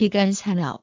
기간 산업.